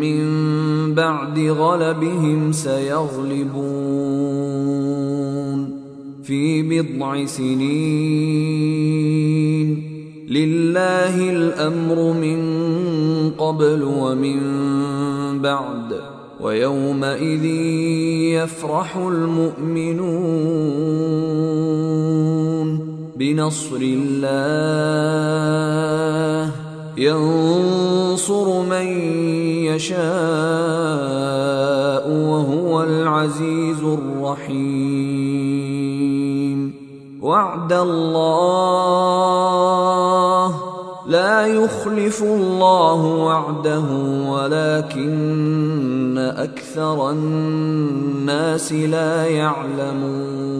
من بعد غلبهم سيغلبون في بضع سنين. لله الأمر من قبل ومن بعد ويومئذ يفرح المؤمنون. بنصر الله ينصر من يشاء وهو العزيز الرحيم. وعد الله لا يخلف الله وعده ولكن أكثر الناس لا يعلمون.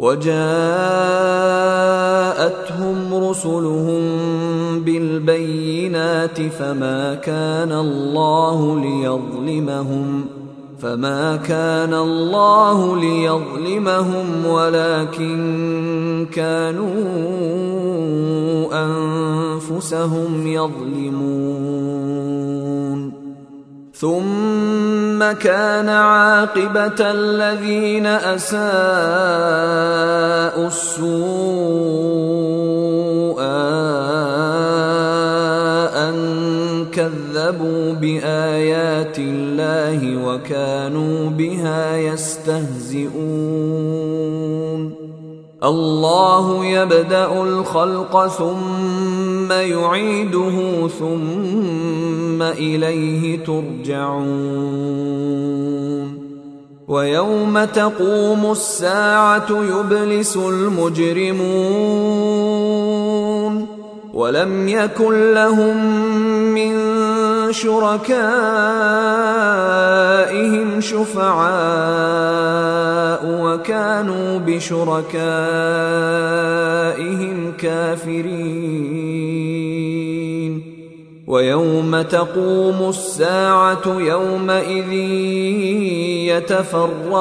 وجاءتهم رسلهم بالبينات فما كان الله ليظلمهم فما كان الله ليظلمهم ولكن كانوا أنفسهم يظلمون ثم كان عاقبة الذين أساءوا السوء أن كذبوا بآيات الله وكانوا بها يستهزئون. الله يبدأ الخلق ثم يعيده ثم إليه ترجعون. ويوم تقوم الساعة يبلس المجرمون. ولم يكن لهم من شركائهم شفعاء وكانوا بشركائهم كافرين. ويوم تقوم الساعة يومئذ يتفرقون.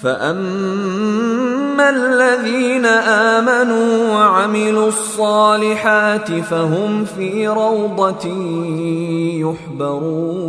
فاما الذين امنوا وعملوا الصالحات فهم في روضه يحبرون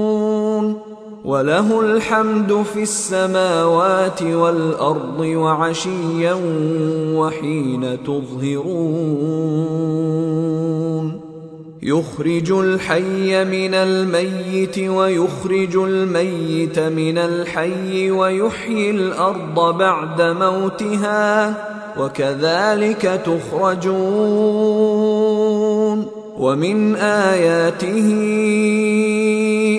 وله الحمد في السماوات والأرض وعشيا وحين تظهرون. يخرج الحي من الميت ويخرج الميت من الحي ويحيي الأرض بعد موتها وكذلك تخرجون. ومن آياته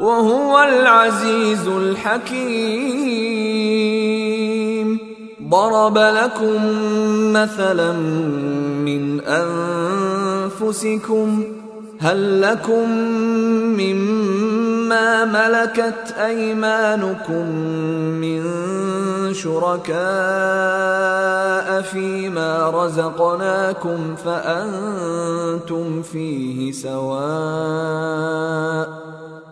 وهو العزيز الحكيم. ضرب لكم مثلا من أنفسكم هل لكم مما ملكت أيمانكم من شركاء فيما رزقناكم فأنتم فيه سواء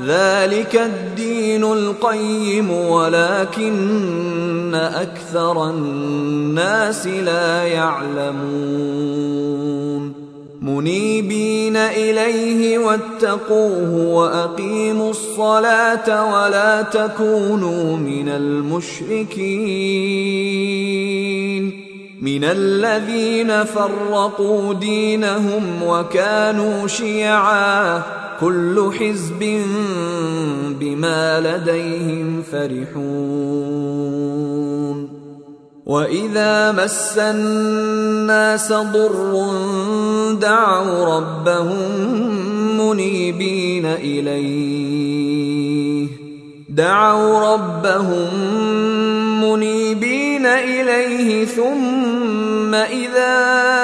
ذلك الدين القيم ولكن أكثر الناس لا يعلمون. منيبين إليه واتقوه وأقيموا الصلاة ولا تكونوا من المشركين. من الذين فرقوا دينهم وكانوا شيعا. كل حزب بما لديهم فرحون. وإذا مس الناس ضر دعوا ربهم منيبين إليه. دعوا ربهم منيبين إليه ثم إذا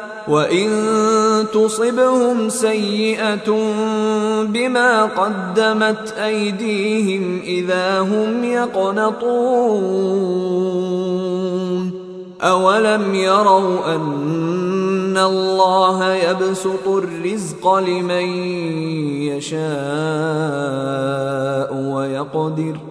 وان تصبهم سيئه بما قدمت ايديهم اذا هم يقنطون اولم يروا ان الله يبسط الرزق لمن يشاء ويقدر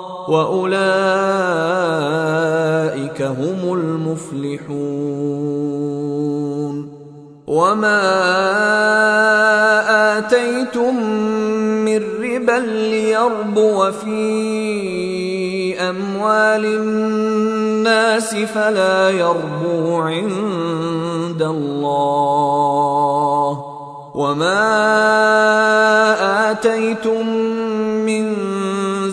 واولئك هم المفلحون وما اتيتم من ربا ليربو في اموال الناس فلا يربو عند الله وما اتيتم من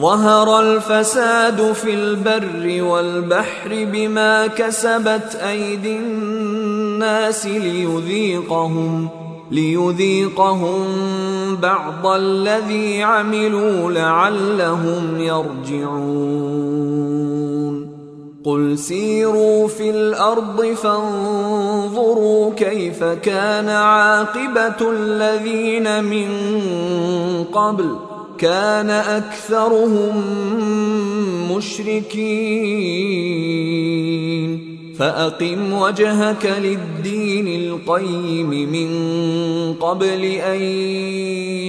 ظهر الفساد في البر والبحر بما كسبت أيدي الناس ليذيقهم ليذيقهم بعض الذي عملوا لعلهم يرجعون. قل سيروا في الأرض فانظروا كيف كان عاقبة الذين من قبل. كان أكثرهم مشركين. فأقم وجهك للدين القيم من قبل أن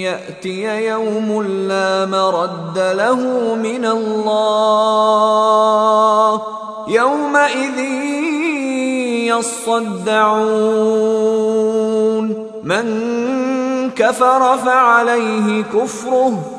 يأتي يوم لا مرد له من الله. يومئذ يصدعون. من كفر فعليه كفره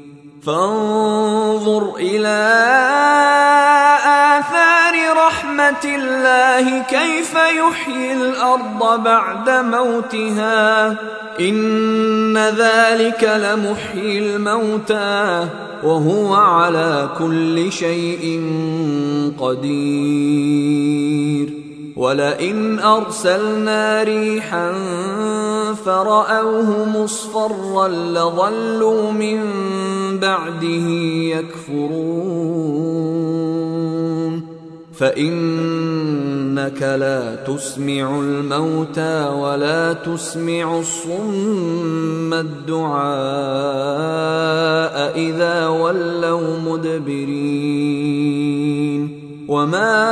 فانظر إلى آثار رحمة الله كيف يحيي الأرض بعد موتها. إن ذلك لمحيي الموتى وهو على كل شيء قدير. ولئن أرسلنا ريحا فرأوه مصفرا لظلوا من بعده يكفرون. فإنك لا تسمع الموتى ولا تسمع الصم الدعاء إذا ولوا مدبرين. وما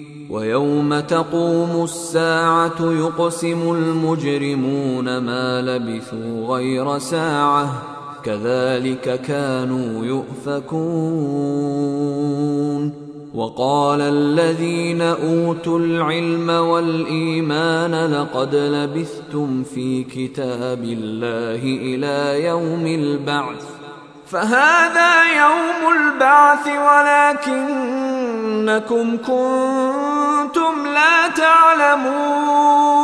ويوم تقوم الساعة يقسم المجرمون ما لبثوا غير ساعة كذلك كانوا يؤفكون. وقال الذين أوتوا العلم والإيمان لقد لبثتم في كتاب الله إلى يوم البعث. فهذا يوم البعث ولكنكم كنتم تعلمون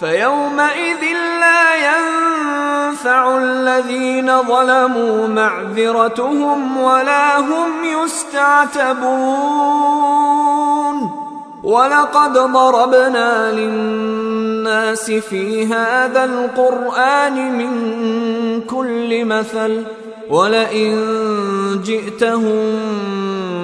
فيومئذ لا ينفع الذين ظلموا معذرتهم ولا هم يستعتبون ولقد ضربنا للناس في هذا القرآن من كل مثل ولئن جئتهم